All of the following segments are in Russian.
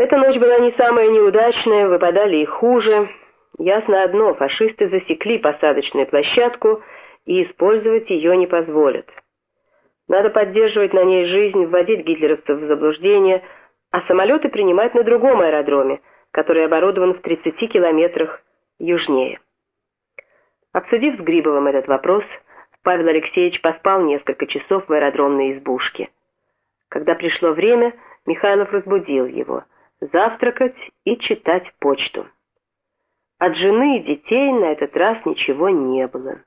Эта ночь была не самая неудачная, выпадали и хуже. Ясно одно, фашисты засекли посадочную площадку и использовать ее не позволят. Надо поддерживать на ней жизнь, вводить гитлеровцев в заблуждение, а самолеты принимать на другом аэродроме, который оборудован в 30 километрах южнее. Обсудив с Грибовым этот вопрос, Павел Алексеевич поспал несколько часов в аэродромной избушке. Когда пришло время, Михайлов разбудил его завтракать и читать почту. От жены и детей на этот раз ничего не было.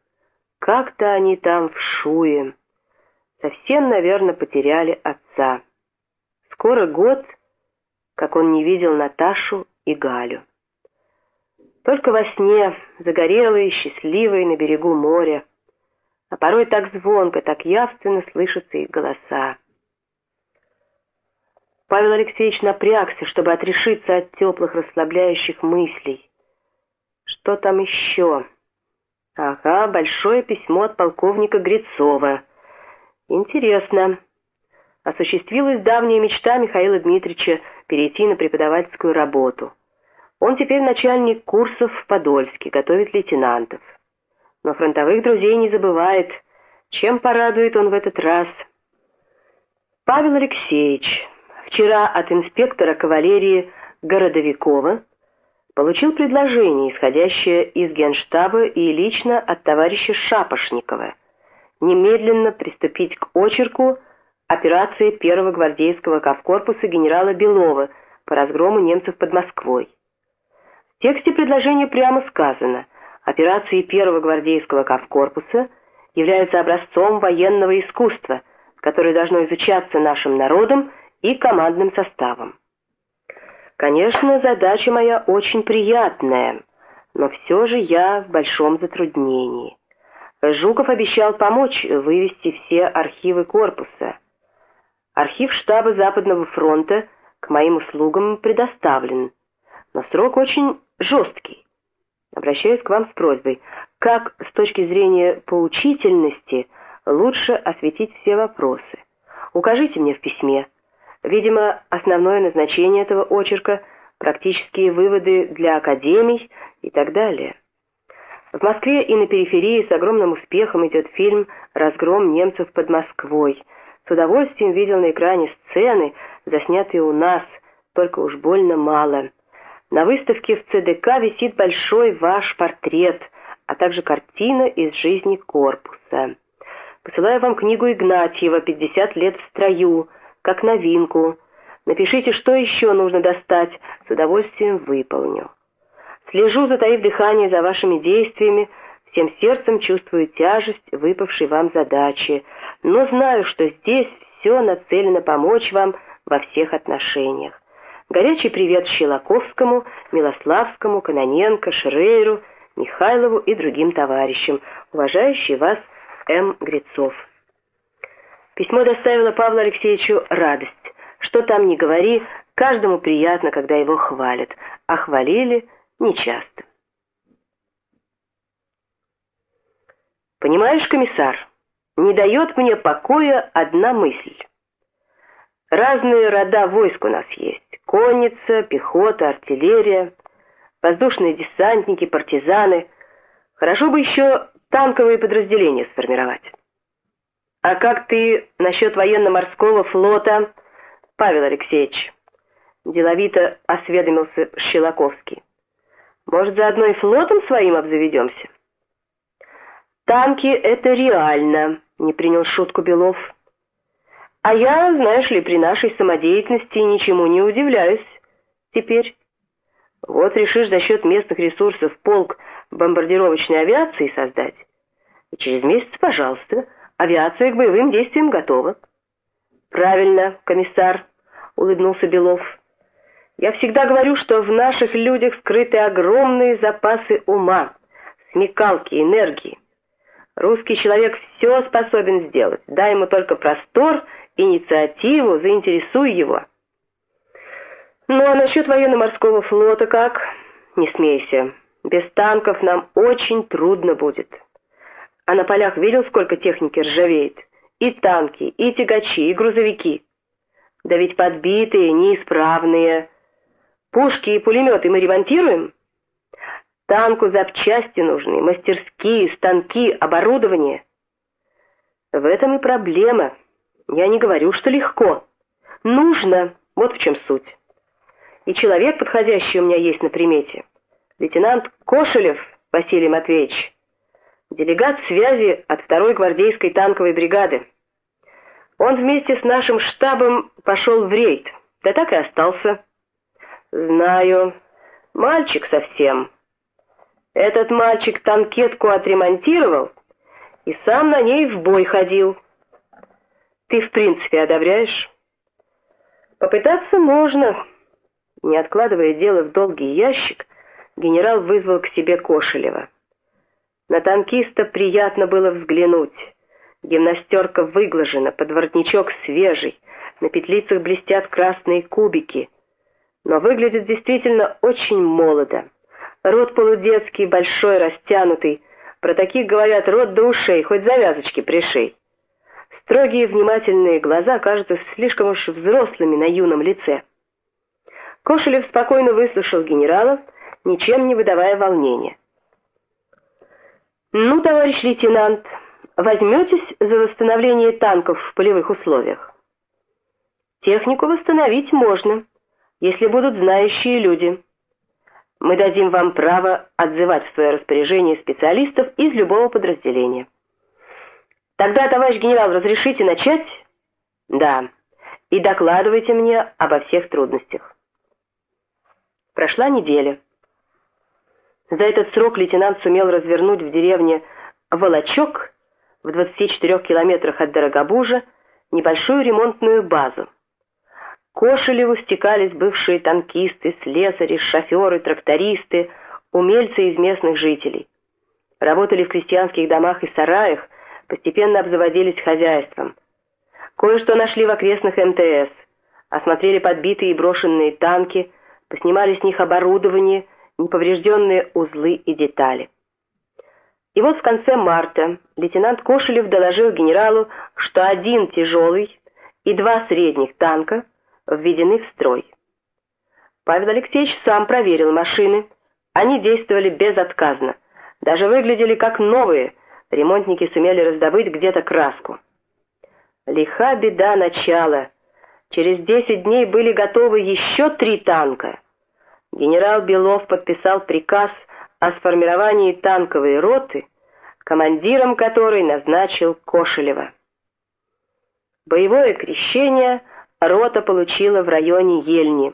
Как-то они там в шуе. Совсем, наверное, потеряли отца. Скоро год, как он не видел Наташу и Галю. Только во сне, загорелые, счастливые на берегу моря, а порой так звонко, так явственно слышатся их голоса. Павел Алексеевич напрягся, чтобы отрешиться от теплых расслабляющих мыслей. Что там еще? Ага, большое письмо от полковника Грицова. Интересно. Осуществилась давняя мечта Михаила Дмитриевича перейти на преподавательскую работу. Он теперь начальник курсов в Подольске, готовит лейтенантов. Но фронтовых друзей не забывает. Чем порадует он в этот раз? Павел Алексеевич, вчера от инспектора кавалерии Городовикова получил предложение, исходящее из Генштаба и лично от товарища Шапошникова, немедленно приступить к очерку операции первого гвардейского кавкорпуса генерала Белова по разгрому немцев под Москвой. В тексте предложения прямо сказано, операции первого гвардейского кавкорпуса являются образцом военного искусства, которое должно изучаться нашим народом и командным составом. Конечно, задача моя очень приятная, но все же я в большом затруднении. Жуков обещал помочь вывести все архивы корпуса. Архив штаба Западного фронта к моим услугам предоставлен, но срок очень жесткий. Обращаюсь к вам с просьбой, как с точки зрения поучительности лучше осветить все вопросы. Укажите мне в письме, Видимо, основное назначение этого очерка – практические выводы для академий и так далее. В Москве и на периферии с огромным успехом идет фильм «Разгром немцев под Москвой». С удовольствием видел на экране сцены, заснятые у нас, только уж больно мало. На выставке в ЦДК висит большой ваш портрет, а также картина из жизни корпуса. Посылаю вам книгу Игнатьева «50 лет в строю», как новинку. Напишите, что еще нужно достать, с удовольствием выполню. Слежу, затаив дыхание за вашими действиями, всем сердцем чувствую тяжесть выпавшей вам задачи, но знаю, что здесь все нацелено помочь вам во всех отношениях. Горячий привет Щелоковскому, Милославскому, Каноненко, Шрейру, Михайлову и другим товарищам, уважающий вас М. Грицов. Письмо доставило Павлу Алексеевичу радость. Что там ни говори, каждому приятно, когда его хвалят, а хвалили нечасто. Понимаешь, комиссар, не дает мне покоя одна мысль. Разные рода войск у нас есть. Конница, пехота, артиллерия, воздушные десантники, партизаны. Хорошо бы еще танковые подразделения сформировать. «А как ты насчет военно-морского флота, Павел Алексеевич?» Деловито осведомился Щелоковский. «Может, заодно и флотом своим обзаведемся?» «Танки — это реально», — не принял шутку Белов. «А я, знаешь ли, при нашей самодеятельности ничему не удивляюсь. Теперь. Вот решишь за счет местных ресурсов полк бомбардировочной авиации создать. И через месяц, пожалуйста, — Авиация к боевым действиям готова. Правильно, комиссар, улыбнулся Белов. Я всегда говорю, что в наших людях скрыты огромные запасы ума, смекалки, энергии. Русский человек все способен сделать. Дай ему только простор, инициативу, заинтересуй его. Ну а насчет военно-морского флота как? Не смейся. Без танков нам очень трудно будет. А на полях видел, сколько техники ржавеет? И танки, и тягачи, и грузовики. Да ведь подбитые, неисправные. Пушки и пулеметы мы ремонтируем? Танку запчасти нужны, мастерские, станки, оборудование. В этом и проблема. Я не говорю, что легко. Нужно, вот в чем суть. И человек подходящий у меня есть на примете. Лейтенант Кошелев Василий Матвеевич. Делегат связи от второй гвардейской танковой бригады. Он вместе с нашим штабом пошел в рейд. Да так и остался. Знаю. Мальчик совсем. Этот мальчик танкетку отремонтировал и сам на ней в бой ходил. Ты в принципе одобряешь? Попытаться можно. Не откладывая дело в долгий ящик, генерал вызвал к себе Кошелева. На танкиста приятно было взглянуть. Гимнастерка выглажена, подворотничок свежий, на петлицах блестят красные кубики. Но выглядит действительно очень молодо. Рот полудетский, большой, растянутый. Про таких говорят рот до ушей, хоть завязочки пришей. Строгие внимательные глаза кажутся слишком уж взрослыми на юном лице. Кошелев спокойно выслушал генерала, ничем не выдавая волнения. «Ну, товарищ лейтенант, возьметесь за восстановление танков в полевых условиях?» «Технику восстановить можно, если будут знающие люди. Мы дадим вам право отзывать в свое распоряжение специалистов из любого подразделения». «Тогда, товарищ генерал, разрешите начать?» «Да, и докладывайте мне обо всех трудностях». Прошла неделя. За этот срок лейтенант сумел развернуть в деревне Волочок в 24 километрах от Дорогобужа небольшую ремонтную базу. К Кошелеву стекались бывшие танкисты, слесари, шоферы, трактористы, умельцы из местных жителей. Работали в крестьянских домах и сараях, постепенно обзаводились хозяйством. Кое-что нашли в окрестных МТС, осмотрели подбитые и брошенные танки, поснимали с них оборудование, неповрежденные узлы и детали. И вот в конце марта лейтенант Кошелев доложил генералу, что один тяжелый и два средних танка введены в строй. Павел Алексеевич сам проверил машины. Они действовали безотказно, даже выглядели как новые. Ремонтники сумели раздобыть где-то краску. Лиха беда начала. Через 10 дней были готовы еще три танка генерал Белов подписал приказ о сформировании танковой роты, командиром которой назначил Кошелева. Боевое крещение рота получила в районе Ельни.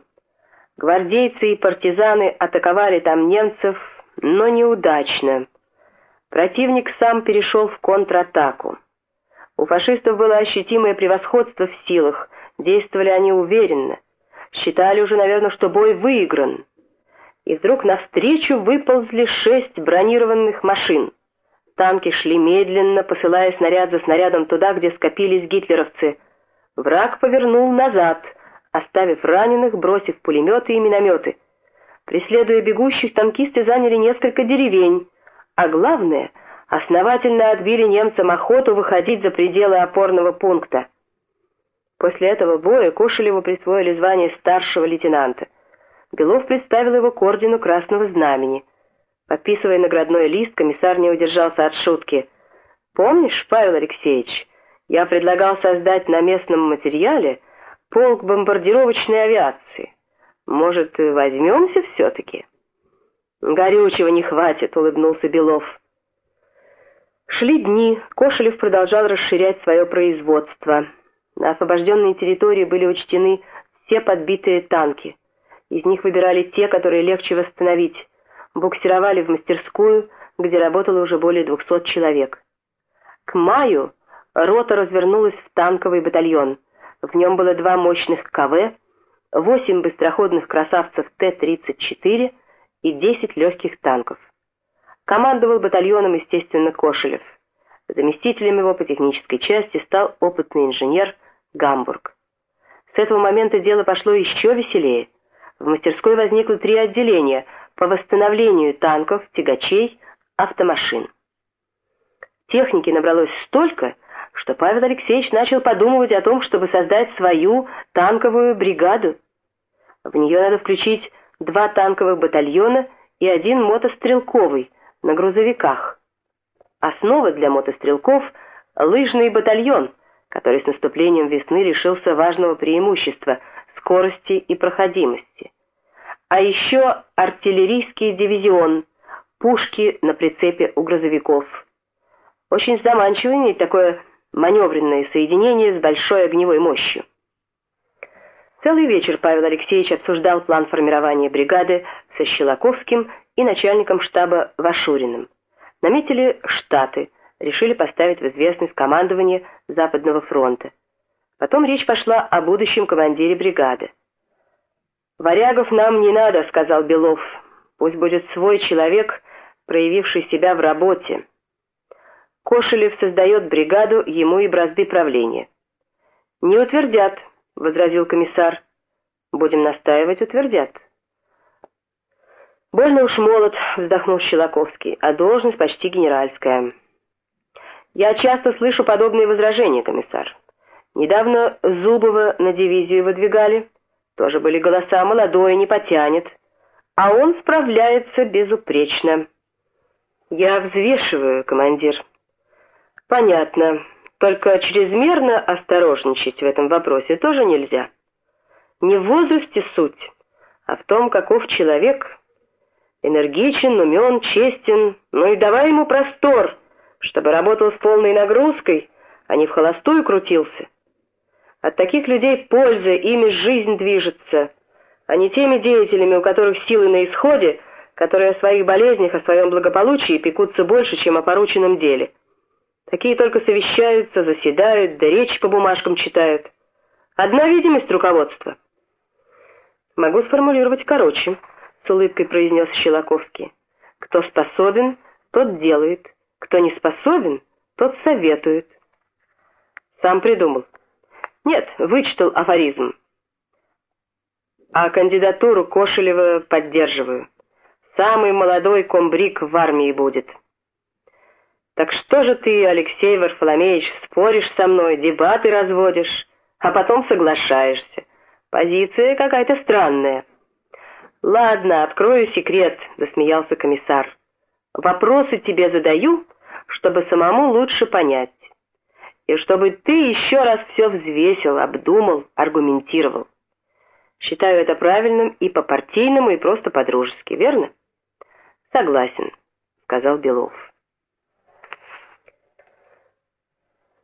Гвардейцы и партизаны атаковали там немцев, но неудачно. Противник сам перешел в контратаку. У фашистов было ощутимое превосходство в силах, действовали они уверенно. Считали уже, наверное, что бой выигран и вдруг навстречу выползли шесть бронированных машин. Танки шли медленно, посылая снаряд за снарядом туда, где скопились гитлеровцы. Враг повернул назад, оставив раненых, бросив пулеметы и минометы. Преследуя бегущих, танкисты заняли несколько деревень, а главное, основательно отбили немцам охоту выходить за пределы опорного пункта. После этого боя Кошелеву присвоили звание старшего лейтенанта. Белов представил его к ордену Красного Знамени. Подписывая наградной лист, комиссар не удержался от шутки. «Помнишь, Павел Алексеевич, я предлагал создать на местном материале полк бомбардировочной авиации. Может, возьмемся все-таки?» «Горючего не хватит», — улыбнулся Белов. Шли дни, Кошелев продолжал расширять свое производство. На освобожденной территории были учтены все подбитые танки. Из них выбирали те, которые легче восстановить. Буксировали в мастерскую, где работало уже более 200 человек. К маю рота развернулась в танковый батальон. В нем было два мощных КВ, 8 быстроходных красавцев Т-34 и 10 легких танков. Командовал батальоном, естественно, Кошелев. Заместителем его по технической части стал опытный инженер Гамбург. С этого момента дело пошло еще веселее – в мастерской возникло три отделения по восстановлению танков, тягачей, автомашин. Техники набралось столько, что Павел Алексеевич начал подумывать о том, чтобы создать свою танковую бригаду. В нее надо включить два танковых батальона и один мотострелковый на грузовиках. Основа для мотострелков – лыжный батальон, который с наступлением весны лишился важного преимущества – скорости и проходимости. А еще артиллерийский дивизион, пушки на прицепе у грузовиков. Очень заманчиво иметь такое маневренное соединение с большой огневой мощью. Целый вечер Павел Алексеевич обсуждал план формирования бригады со Щелоковским и начальником штаба Вашуриным. Наметили штаты, решили поставить в известность командование Западного фронта. Потом речь пошла о будущем командире бригады. «Варягов нам не надо», — сказал Белов. «Пусть будет свой человек, проявивший себя в работе». Кошелев создает бригаду, ему и бразды правления. «Не утвердят», — возразил комиссар. «Будем настаивать, утвердят». «Больно уж молод», — вздохнул Щелоковский, — «а должность почти генеральская». «Я часто слышу подобные возражения, комиссар. Недавно Зубова на дивизию выдвигали. Тоже были голоса молодой, не потянет. А он справляется безупречно». «Я взвешиваю, командир». «Понятно. Только чрезмерно осторожничать в этом вопросе тоже нельзя. Не в возрасте суть, а в том, каков человек. Энергичен, умен, честен, но и давай ему простор, чтобы работал с полной нагрузкой, а не в холостую крутился. От таких людей польза, ими жизнь движется, а не теми деятелями, у которых силы на исходе, которые о своих болезнях, о своем благополучии пекутся больше, чем о порученном деле». Такие только совещаются, заседают, да речь по бумажкам читают. Одна видимость руководства. Могу сформулировать короче, с улыбкой произнес Щелоковский. Кто способен, тот делает. Кто не способен, тот советует. Сам придумал. Нет, вычитал афоризм. А кандидатуру Кошелева поддерживаю. Самый молодой комбриг в армии будет. Так что же ты, Алексей Варфоломеевич, споришь со мной, дебаты разводишь, а потом соглашаешься? Позиция какая-то странная. Ладно, открою секрет, засмеялся комиссар. Вопросы тебе задаю, чтобы самому лучше понять. И чтобы ты еще раз все взвесил, обдумал, аргументировал. Считаю это правильным и по-партийному, и просто по-дружески, верно? Согласен, сказал Белов.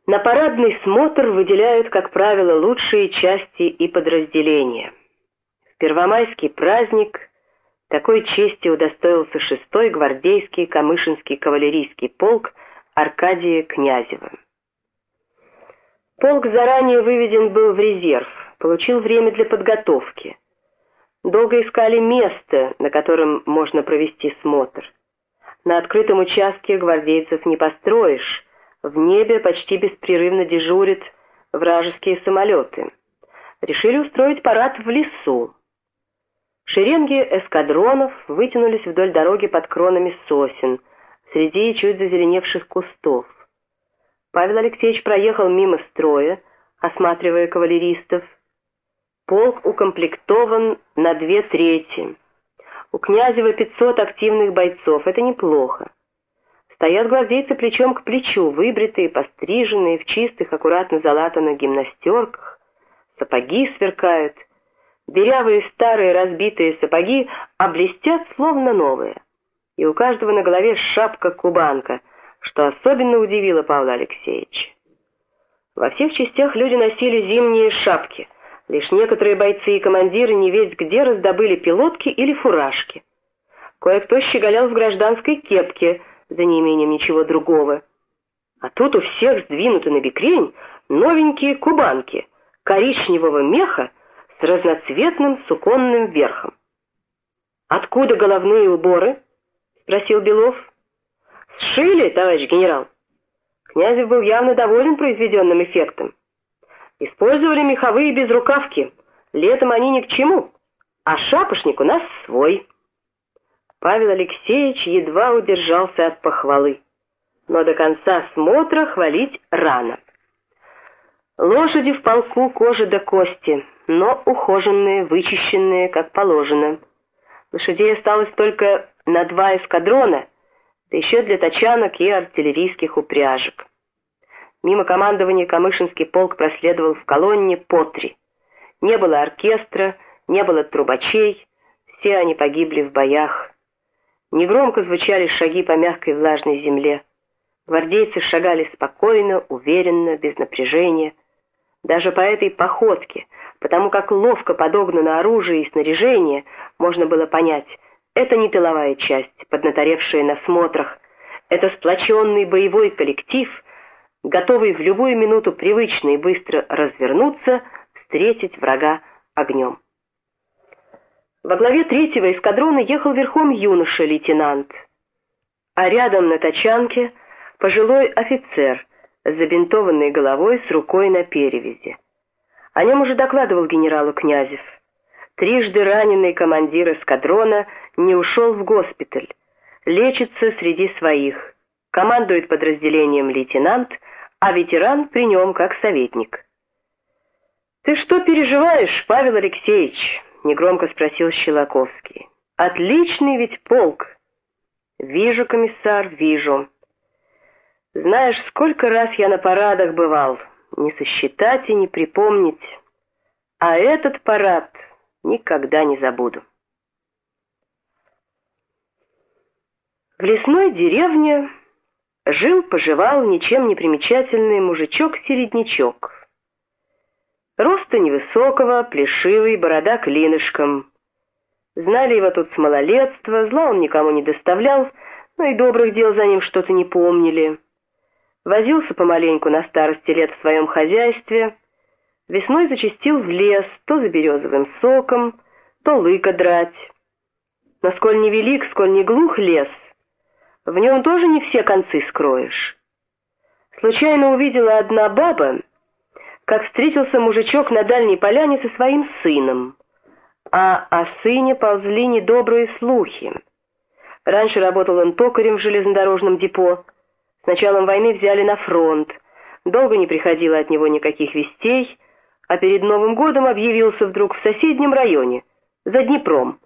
На парадный смотр выделяют, как правило, лучшие части и подразделения. В Первомайский праздник такой чести удостоился шестой гвардейский Камышинский кавалерийский полк Аркадия Князева. Полк заранее выведен был в резерв, получил время для подготовки. Долго искали место, на котором можно провести смотр. На открытом участке гвардейцев не построишь, в небе почти беспрерывно дежурят вражеские самолеты. Решили устроить парад в лесу. Шеренги эскадронов вытянулись вдоль дороги под кронами сосен, среди чуть зазеленевших кустов. Павел Алексеевич проехал мимо строя, осматривая кавалеристов. Полк укомплектован на две трети. У Князева 500 активных бойцов, это неплохо. Стоят гвардейцы плечом к плечу, выбритые, постриженные, в чистых, аккуратно залатанных гимнастерках. Сапоги сверкают. Дырявые старые разбитые сапоги облестят, словно новые. И у каждого на голове шапка-кубанка, что особенно удивило Павла Алексеевича. Во всех частях люди носили зимние шапки. Лишь некоторые бойцы и командиры не весь где раздобыли пилотки или фуражки. Кое-кто щеголял в гражданской кепке – за неимением ничего другого. А тут у всех сдвинуты на бекрень новенькие кубанки коричневого меха с разноцветным суконным верхом. «Откуда головные уборы?» — спросил Белов. «Сшили, товарищ генерал». Князев был явно доволен произведенным эффектом. Использовали меховые безрукавки. Летом они ни к чему, а шапошник у нас свой. Павел Алексеевич едва удержался от похвалы. Но до конца смотра хвалить рано. Лошади в полку кожи до кости, но ухоженные, вычищенные, как положено. Лошадей осталось только на два эскадрона, да еще для тачанок и артиллерийских упряжек. Мимо командования Камышинский полк проследовал в колонне по три. Не было оркестра, не было трубачей, все они погибли в боях. Негромко звучали шаги по мягкой влажной земле. Гвардейцы шагали спокойно, уверенно, без напряжения. Даже по этой походке, потому как ловко подогнано оружие и снаряжение, можно было понять, это не тыловая часть, поднаторевшая на смотрах, это сплоченный боевой коллектив, готовый в любую минуту привычно и быстро развернуться, встретить врага огнем. Во главе третьего эскадрона ехал верхом юноша-лейтенант, а рядом на тачанке пожилой офицер с забинтованной головой с рукой на перевязи. О нем уже докладывал генералу Князев. Трижды раненый командир эскадрона не ушел в госпиталь, лечится среди своих, командует подразделением лейтенант, а ветеран при нем как советник. «Ты что переживаешь, Павел Алексеевич?» — негромко спросил Щелоковский. «Отличный ведь полк!» «Вижу, комиссар, вижу. Знаешь, сколько раз я на парадах бывал, не сосчитать и не припомнить. А этот парад никогда не забуду». В лесной деревне жил-поживал ничем не примечательный мужичок-середнячок. Роста невысокого, плешивый, борода клинышком. Знали его тут с малолетства, зла он никому не доставлял, но и добрых дел за ним что-то не помнили. Возился помаленьку на старости лет в своем хозяйстве, весной зачастил в лес то за березовым соком, то лыка драть. Но сколь не велик, сколь не глух лес — в нем тоже не все концы скроешь. Случайно увидела одна баба, как встретился мужичок на дальней поляне со своим сыном. А о сыне ползли недобрые слухи. Раньше работал он токарем в железнодорожном депо. С началом войны взяли на фронт. Долго не приходило от него никаких вестей, а перед Новым годом объявился вдруг в соседнем районе, за Днепром,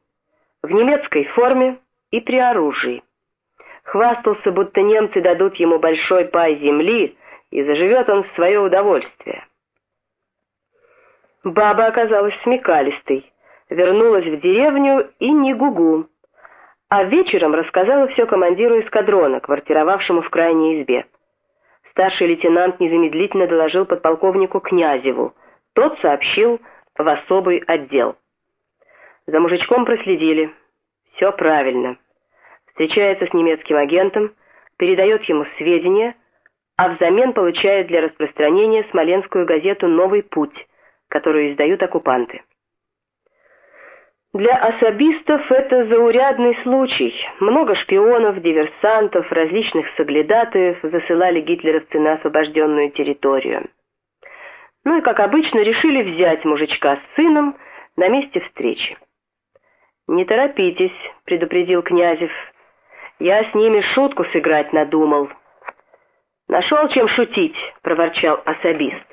в немецкой форме и при оружии. Хвастался, будто немцы дадут ему большой пай земли, и заживет он в свое удовольствие. Баба оказалась смекалистой, вернулась в деревню и не гугу, а вечером рассказала все командиру эскадрона, квартировавшему в крайней избе. Старший лейтенант незамедлительно доложил подполковнику Князеву. Тот сообщил в особый отдел. За мужичком проследили. Все правильно встречается с немецким агентом, передает ему сведения, а взамен получает для распространения смоленскую газету «Новый путь», которую издают оккупанты. Для особистов это заурядный случай. Много шпионов, диверсантов, различных соглядатаев засылали гитлеровцы на освобожденную территорию. Ну и, как обычно, решили взять мужичка с сыном на месте встречи. «Не торопитесь», — предупредил Князев, — я с ними шутку сыграть надумал. Нашел чем шутить, проворчал особист.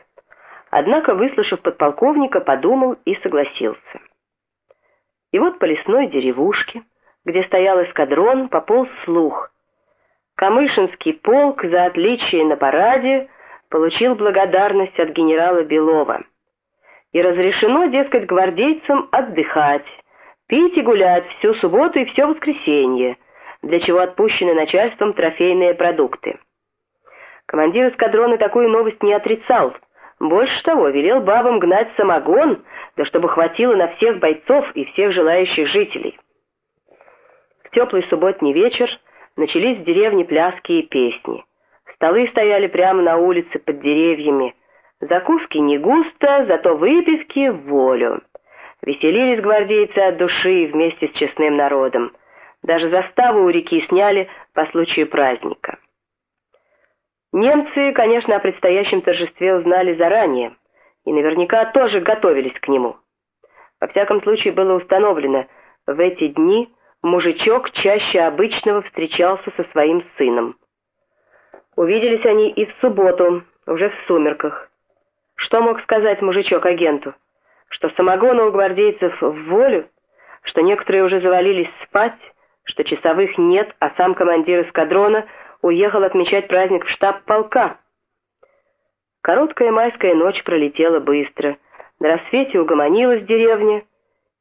Однако, выслушав подполковника, подумал и согласился. И вот по лесной деревушке, где стоял эскадрон, пополз слух. Камышинский полк за отличие на параде получил благодарность от генерала Белова. И разрешено, дескать, гвардейцам отдыхать, пить и гулять всю субботу и все воскресенье, для чего отпущены начальством трофейные продукты. Командир эскадрона такую новость не отрицал. Больше того, велел бабам гнать самогон, да чтобы хватило на всех бойцов и всех желающих жителей. В теплый субботний вечер начались в деревне пляски и песни. Столы стояли прямо на улице под деревьями. Закуски не густо, зато выпивки волю. Веселились гвардейцы от души вместе с честным народом. Даже заставу у реки сняли по случаю праздника. Немцы, конечно, о предстоящем торжестве узнали заранее и наверняка тоже готовились к нему. Во всяком случае было установлено, в эти дни мужичок чаще обычного встречался со своим сыном. Увиделись они и в субботу, уже в сумерках. Что мог сказать мужичок агенту? Что самогона у гвардейцев в волю? что некоторые уже завалились спать, что часовых нет, а сам командир эскадрона уехал отмечать праздник в штаб полка. Короткая майская ночь пролетела быстро. На рассвете угомонилась деревня,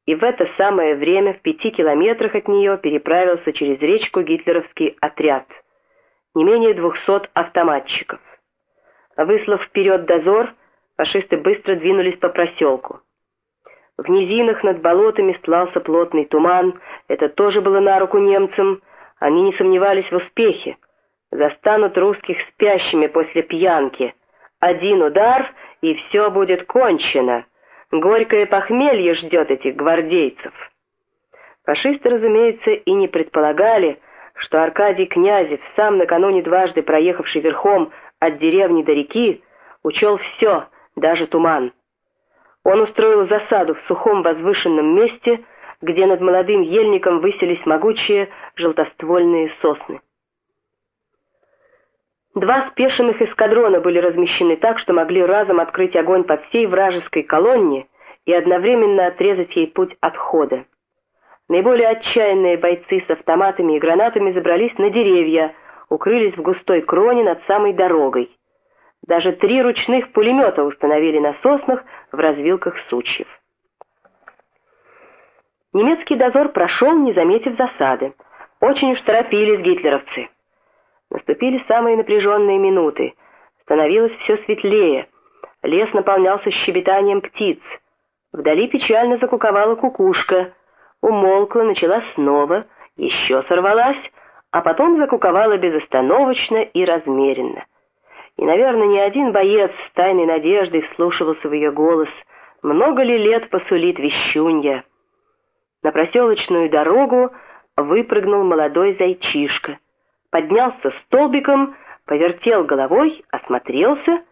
и в это самое время в пяти километрах от нее переправился через речку гитлеровский отряд. Не менее двухсот автоматчиков. Выслав вперед дозор, фашисты быстро двинулись по проселку. В низинах над болотами стлался плотный туман, это тоже было на руку немцам, они не сомневались в успехе. Застанут русских спящими после пьянки. Один удар, и все будет кончено. Горькое похмелье ждет этих гвардейцев. Фашисты, разумеется, и не предполагали, что Аркадий Князев, сам накануне дважды проехавший верхом от деревни до реки, учел все, даже туман. Он устроил засаду в сухом возвышенном месте, где над молодым ельником высились могучие желтоствольные сосны. Два спешенных эскадрона были размещены так, что могли разом открыть огонь по всей вражеской колонне и одновременно отрезать ей путь отхода. Наиболее отчаянные бойцы с автоматами и гранатами забрались на деревья, укрылись в густой кроне над самой дорогой. Даже три ручных пулемета установили на соснах в развилках сучьев. Немецкий дозор прошел, не заметив засады. Очень уж торопились гитлеровцы. Наступили самые напряженные минуты. Становилось все светлее. Лес наполнялся щебетанием птиц. Вдали печально закуковала кукушка. Умолкла, начала снова, еще сорвалась, а потом закуковала безостановочно и размеренно. И, наверное, ни один боец с тайной надеждой вслушивался в ее голос. Много ли лет посулит вещунья? На проселочную дорогу выпрыгнул молодой зайчишка поднялся столбиком, повертел головой, осмотрелся,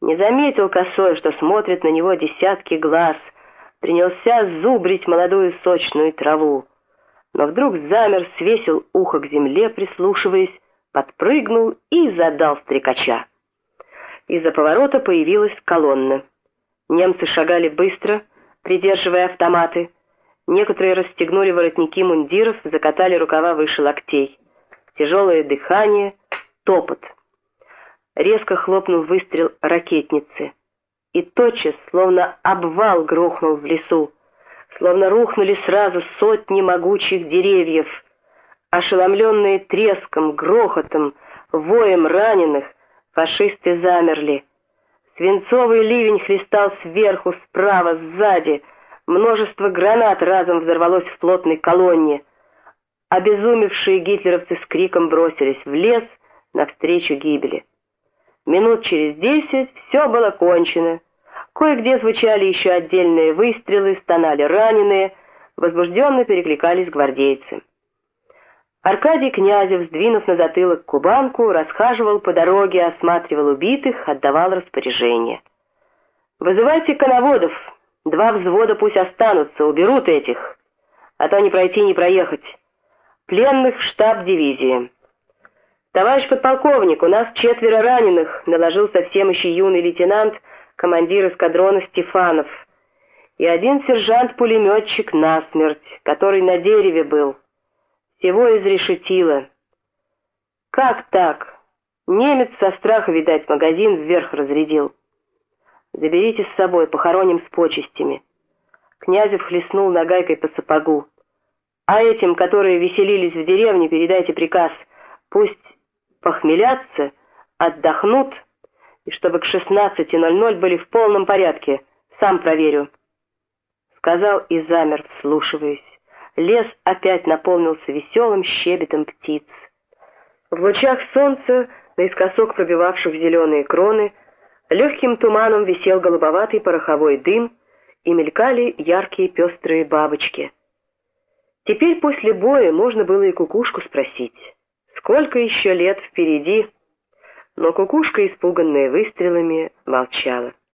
не заметил косой, что смотрит на него десятки глаз, принялся зубрить молодую сочную траву. Но вдруг замер, свесил ухо к земле, прислушиваясь, подпрыгнул и задал стрекача. Из-за поворота появилась колонна. Немцы шагали быстро, придерживая автоматы. Некоторые расстегнули воротники мундиров, закатали рукава выше локтей тяжелое дыхание, топот. Резко хлопнул выстрел ракетницы. И тотчас, словно обвал грохнул в лесу, словно рухнули сразу сотни могучих деревьев. Ошеломленные треском, грохотом, воем раненых, фашисты замерли. Свинцовый ливень хлестал сверху, справа, сзади. Множество гранат разом взорвалось в плотной колонне — Обезумевшие гитлеровцы с криком бросились в лес навстречу гибели. Минут через десять все было кончено. Кое-где звучали еще отдельные выстрелы, стонали раненые, возбужденно перекликались гвардейцы. Аркадий Князев, сдвинув на затылок кубанку, расхаживал по дороге, осматривал убитых, отдавал распоряжение. «Вызывайте коноводов, два взвода пусть останутся, уберут этих, а то не пройти, не проехать». Пленных в штаб дивизии. «Товарищ подполковник, у нас четверо раненых», — наложил совсем еще юный лейтенант, командир эскадрона Стефанов. И один сержант-пулеметчик насмерть, который на дереве был. Всего изрешетило. «Как так? Немец со страха, видать, магазин вверх разрядил. Заберите с собой, похороним с почестями». Князев хлестнул нагайкой по сапогу. А этим, которые веселились в деревне, передайте приказ, пусть похмелятся, отдохнут, и чтобы к 16.00 были в полном порядке. Сам проверю. Сказал и замер, вслушиваясь. Лес опять наполнился веселым щебетом птиц. В лучах солнца, наискосок пробивавших зеленые кроны, легким туманом висел голубоватый пороховой дым, и мелькали яркие пестрые бабочки — Теперь после боя можно было и кукушку спросить, сколько еще лет впереди, но кукушка, испуганная выстрелами, молчала.